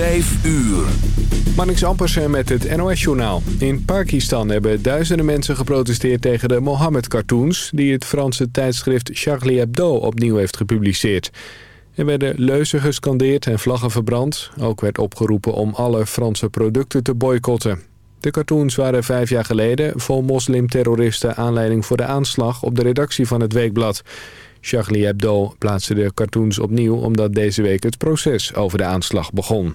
Vijf uur. Ampersen met het NOS-journaal. In Pakistan hebben duizenden mensen geprotesteerd tegen de Mohammed-cartoons... die het Franse tijdschrift Charlie Hebdo opnieuw heeft gepubliceerd. Er werden leuzen gescandeerd en vlaggen verbrand. Ook werd opgeroepen om alle Franse producten te boycotten. De cartoons waren vijf jaar geleden vol moslimterroristen aanleiding voor de aanslag op de redactie van het weekblad. Charlie Hebdo plaatste de cartoons opnieuw omdat deze week het proces over de aanslag begon.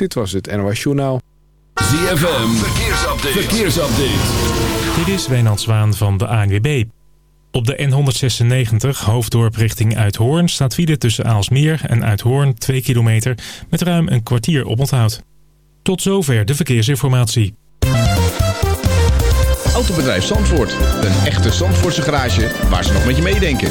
Dit was het NOS Journaal. ZFM. Verkeersupdate. Verkeersupdate. Dit is Wijnand Zwaan van de ANWB. Op de N196 hoofddorp richting Uithoorn staat file tussen Aalsmeer en Uithoorn 2 kilometer met ruim een kwartier op onthoud. Tot zover de verkeersinformatie. Autobedrijf Zandvoort. Een echte Zandvoortse garage waar ze nog met je meedenken.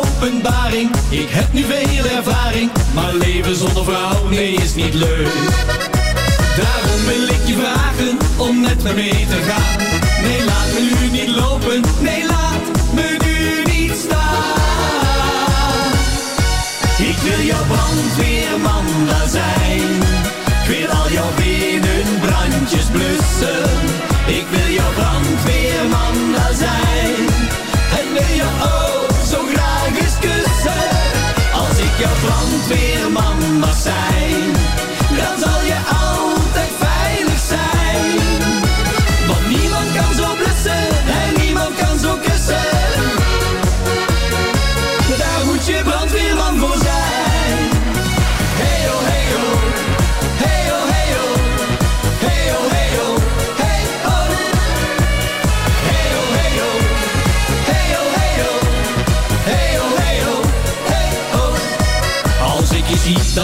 Openbaring, ik heb nu veel ervaring. Maar leven zonder vrouw, nee is niet leuk. Daarom wil ik je vragen om met me mee te gaan. Nee, laat me nu niet lopen, nee, laat me nu niet staan. Ik wil jouw brandweerman daar zijn. Ik wil al jouw binnenbrandjes blussen. Ik wil jouw brandweerman daar zijn. En wil je ook jouw brandweerman mag zijn. Dan zal je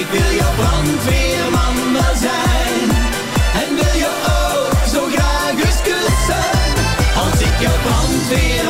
Ik wil jouw brandweerman wel zijn. En wil je ook zo graag eens kussen. Als ik jouw brandweer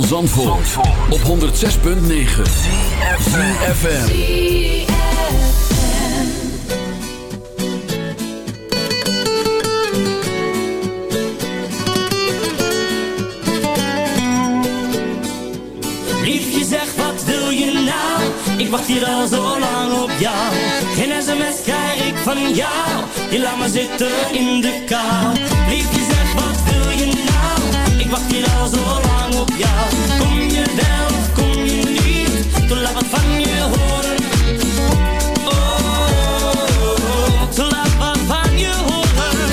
van Zandvoort, op 106.9 CFFM Liefje zeg wat wil je nou? Ik wacht hier al zo lang op jou Geen sms krijg ik van jou Je laat me zitten in de kaal. Liefje zeg wat wil je nou? ik wacht hier al zo lang op jou. Kom je wel, kom je niet, toen laat wat van je horen. Oh, toen laat wat van je horen.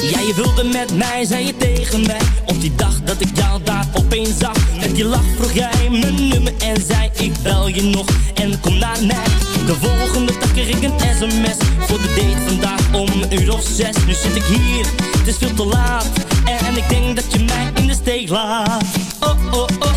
Jij, Ja, je wilde met mij, zei je tegen mij, op die dag dat ik jou daar opeens zag. Met die lach vroeg jij mijn nummer en zei ik bel je nog en kom naar mij. De volgende dag kreeg ik een sms voor de date vandaag om een uur of zes. Nu zit ik hier, het is veel te laat en ik denk dat je mij in de steek laat. Oh, oh, oh.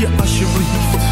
je alsjeblieft.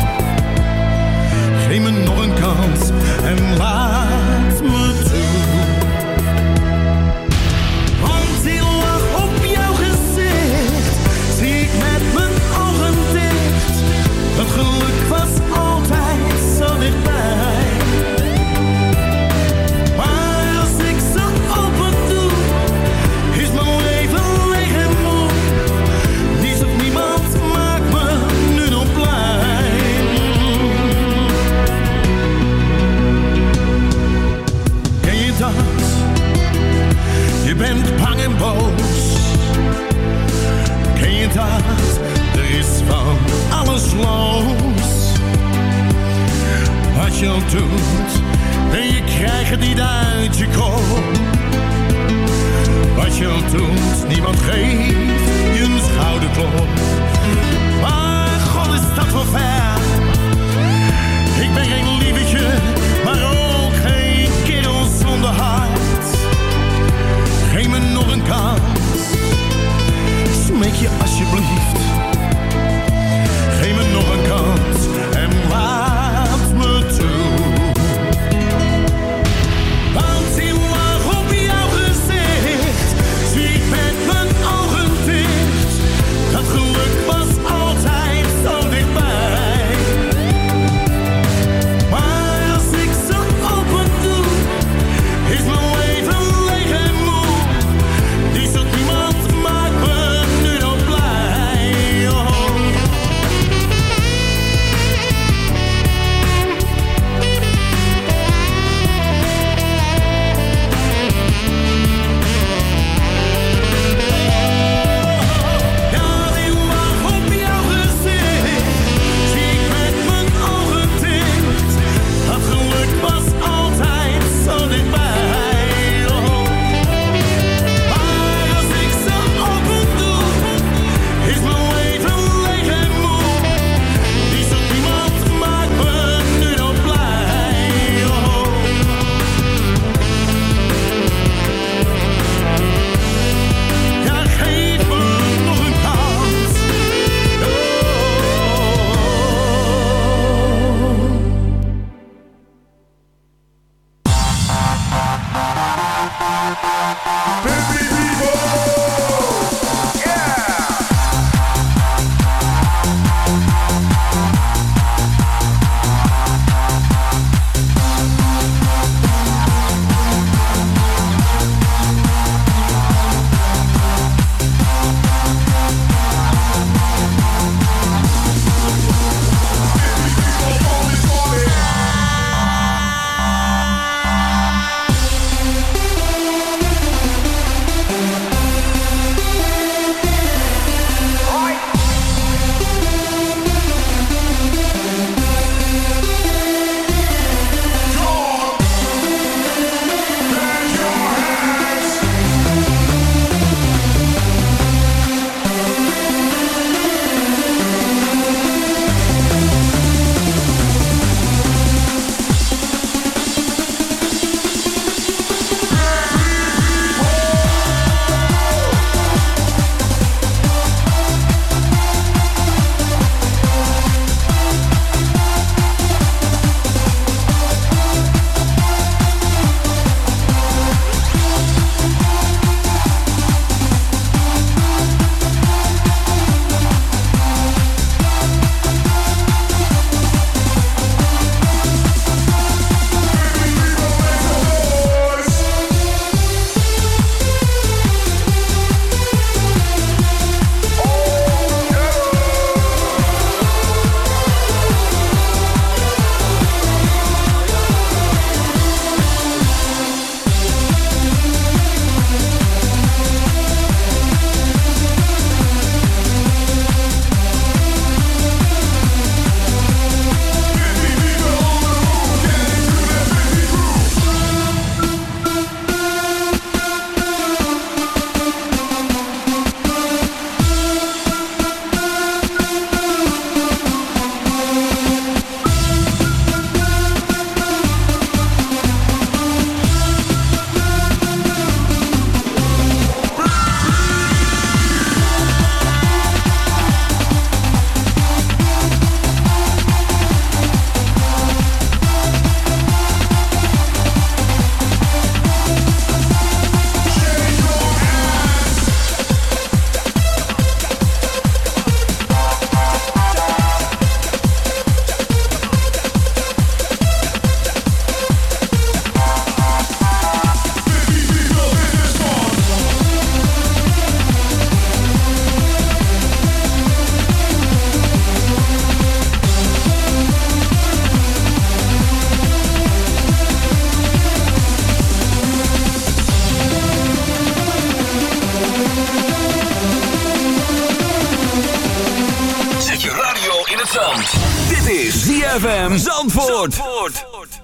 ZFM Zandvoort. Zandvoort.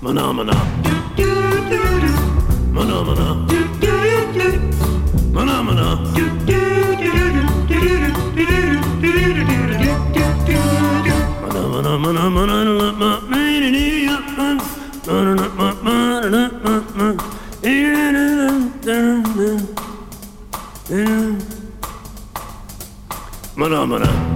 Mana mana. Mana mana. Mana mana. Mana mana mana mana mana mana mana Phenomena.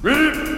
Reap!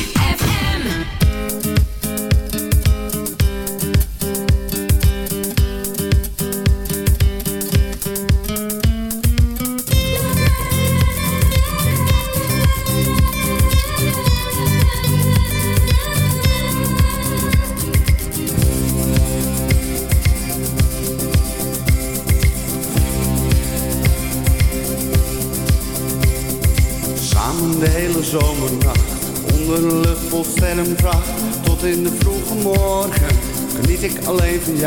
ik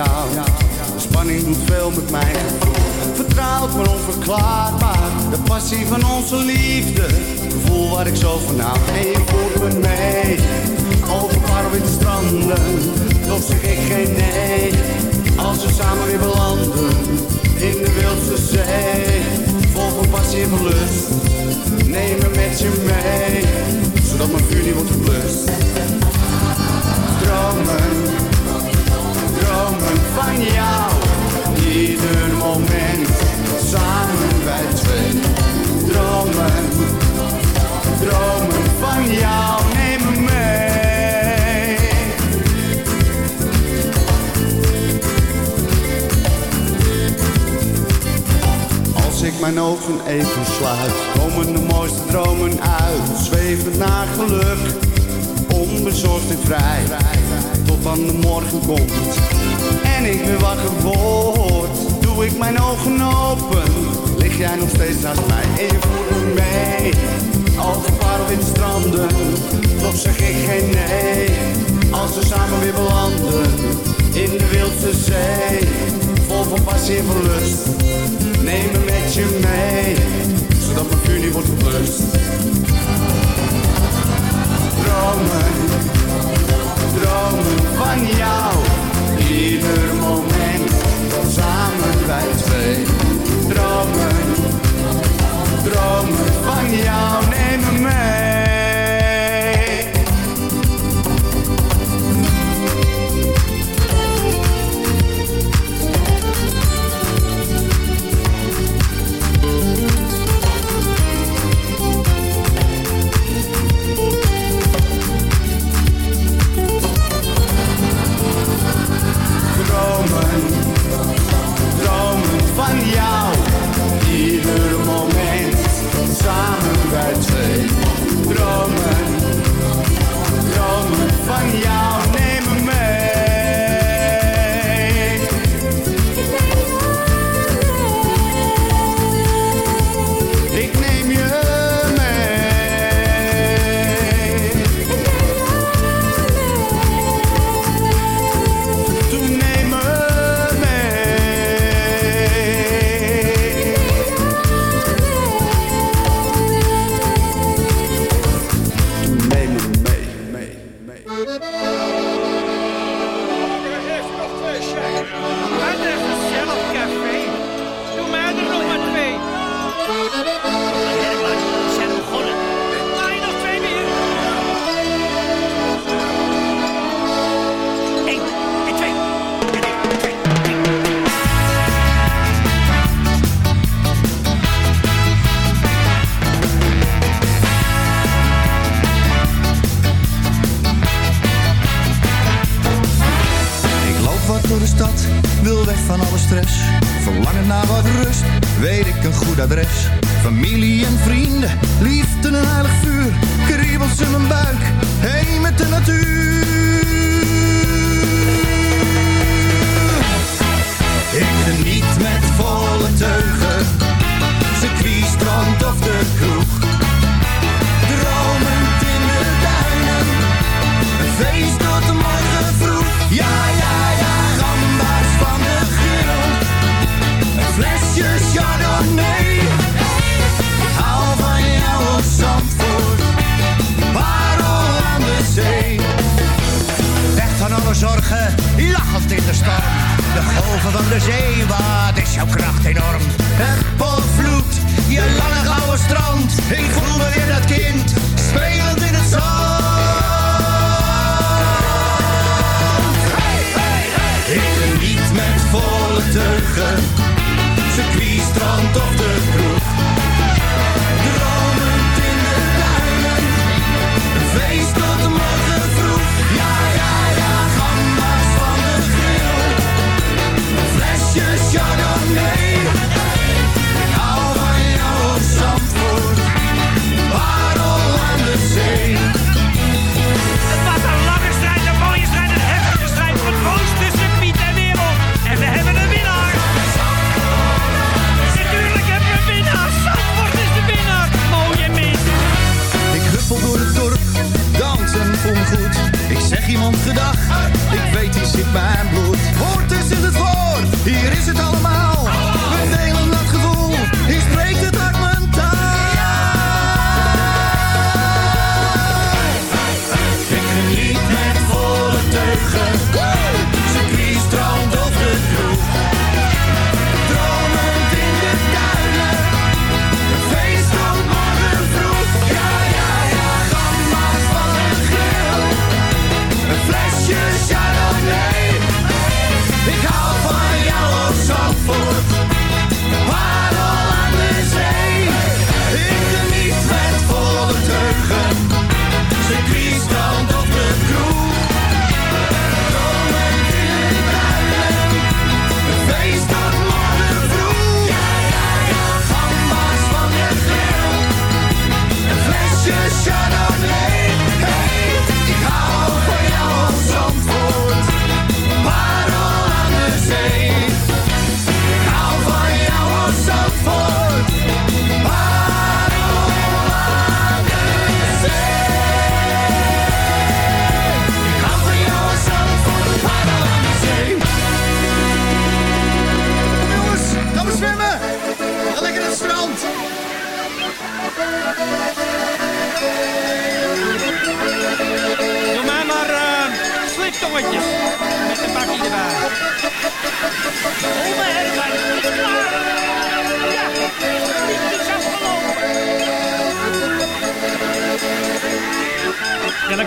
Zwevend naar geluk, onbezorgd en vrij. Tot dan de morgen komt en ik weer wakker word. Doe ik mijn ogen open, lig jij nog steeds naast mij. En je voert me mee, over parelwitte stranden. Toch zeg ik geen nee, als we samen weer belanden. In de wildste zee, vol van passie en van lust. Neem me met je mee, zodat mijn vuur niet wordt geblust. Dromen, dromen van jou. Ieder moment, samen wij twee. Dromen, dromen van jou. Neem me mee.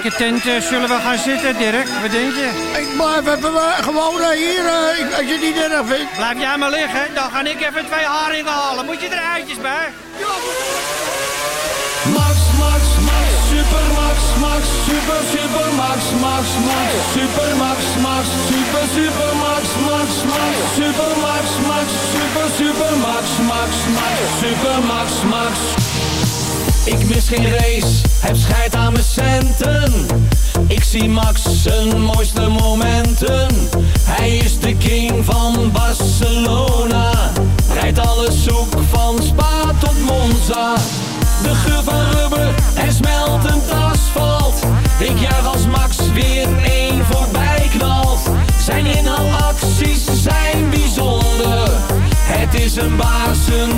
welke tent zullen we gaan zitten, Dirk? Wat denk je? Ik blijf even uh, gewoon uh, hier, uh, als je het niet erg vindt. Blijf jij maar liggen, dan ga ik even twee haringen halen. Moet je er eitjes bij? Max, Max, Max, super Max, Max, super, super Max, Max, Max, super Max, Max, super, super Max, Max, Max, super Max, Max, super, super Max, Max, Max, super Max, Max. Ik mis geen race, heb scheid aan mijn centen. Ik zie Max zijn mooiste momenten. Hij is de king van Barcelona. Rijdt alles zoek van Spa tot Monza. De geur van rubber en smeltend asfalt. Ik juich als Max weer één voorbij knalt. Zijn inhaalacties zijn bijzonder. Het is een baas, een.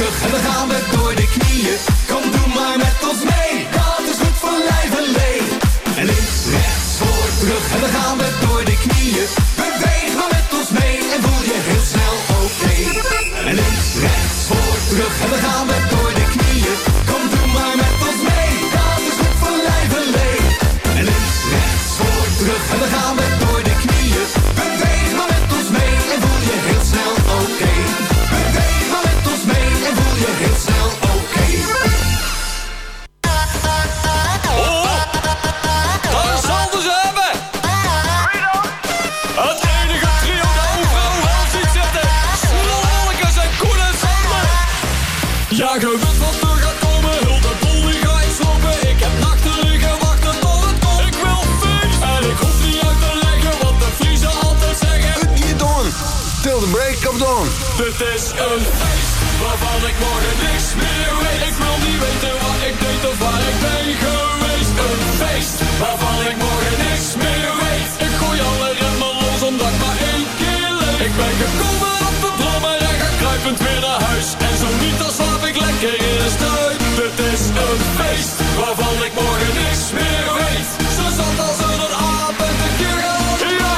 En dan gaan we door de knieën. Kom doe maar met ons mee, dat is goed voor lijf en leen. En links, rechts, voor, terug en dan gaan we door de knieën. Beweeg maar met ons mee een feest waarvan ik morgen niks meer weet. Ik wil niet weten wat ik deed of waar ik ben geweest. Een feest waarvan ik morgen niks meer weet. Ik gooi alle remmen los omdat ik maar één keer leef. Ik ben gekomen op de brommer en ga kruipend weer naar huis. En zo niet, dan slaap ik lekker in de struik. Dit is een feest waarvan ik morgen niks meer weet. Zo zat als een aap en de keer gaan Ja,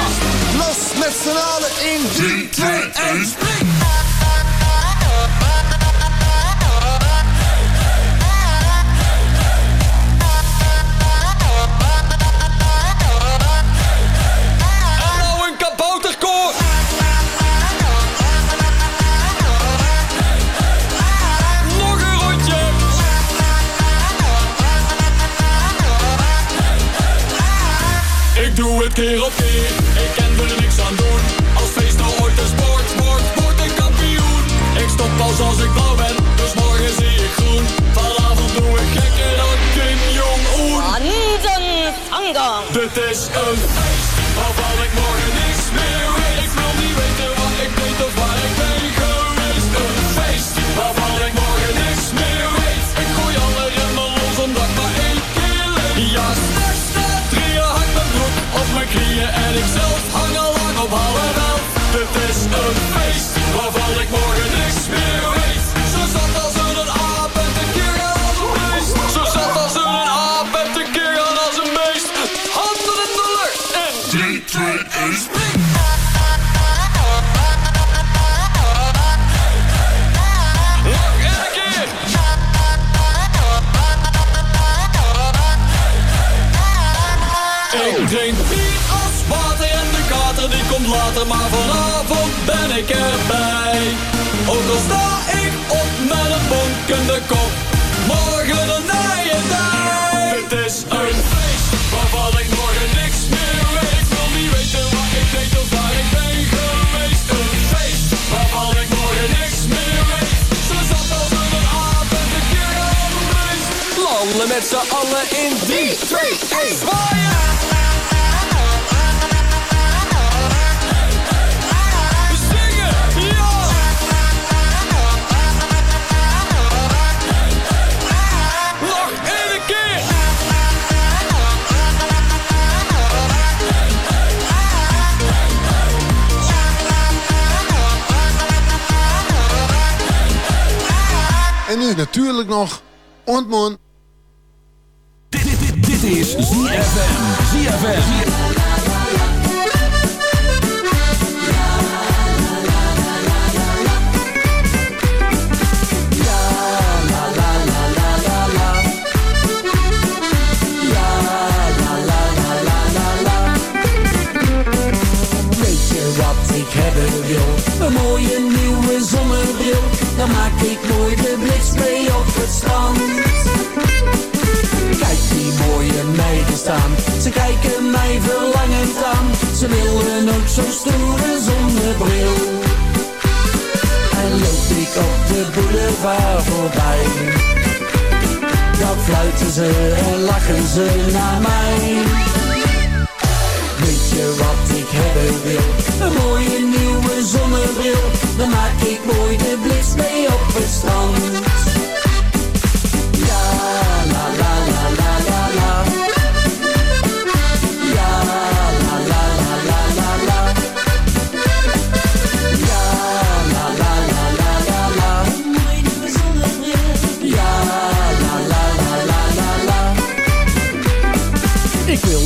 los met z'n allen in 3, 2, 1, Ik doe het keer op keer. Ik kan er niks aan doen. Als feest nou ooit een sport, sport, sport een kampioen. Ik stop pas als ik blauw ben, dus morgen zie ik groen. Vanavond doe ik gekker dan Kim Jong-un. Dit is een feest waarvan ik morgen knieën en ik zelf hang al lang op half elf. Dit is een feest maar vanavond ben ik erbij. Ook al sta ik op met een bonkende kop, morgen een nije tijd. Het is een feest waarvan ik morgen niks meer weet. Ik wil niet weten wat ik deed of waar ik ben geweest. Een feest waarvan ik morgen niks meer weet. Zo zat als een aap en de keer aan een beest. Landen met z'n allen in 3, 2, 1, zwaaien! En nu natuurlijk nog ontmoen. Dit, dit, dit, dit is ZFM. ZFM. Weet je wat ik wil? Een mooie nieuwe zonnebril, dan maak ik mooi de blikspree op het strand. Kijk die mooie meiden staan, ze kijken mij verlangend aan. Ze willen ook zo'n stoere zonnebril. En loop ik op de boulevard voorbij, dan fluiten ze en lachen ze naar mij. Wat ik hebben wil? Een mooie nieuwe zonnebril. Dan maak ik mooi de blitz mee op het strand.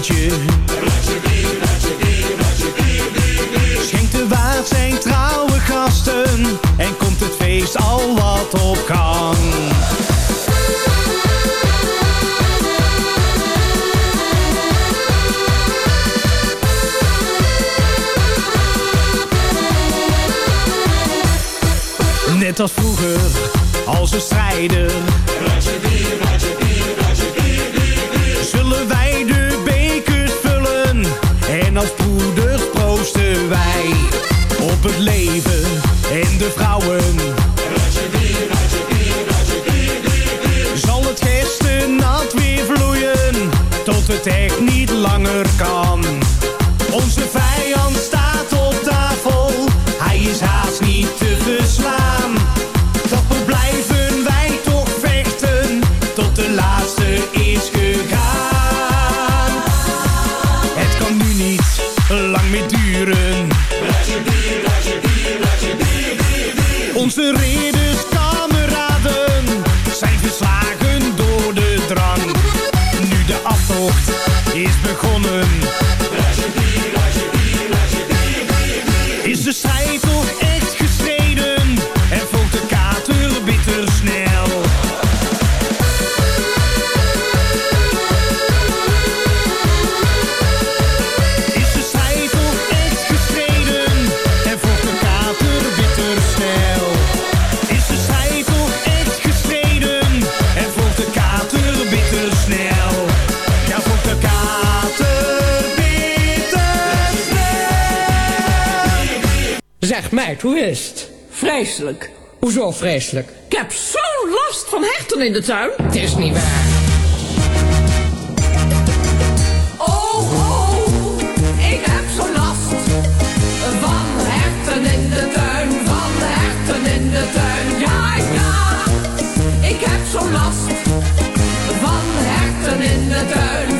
ничего Is hoe is het? Vreselijk. Hoezo vreselijk? Ik heb zo'n last van herten in de tuin. Het is niet waar. Oh, oh, ik heb zo'n last van herten in de tuin, van herten in de tuin. Ja, ja, ik heb zo'n last van herten in de tuin.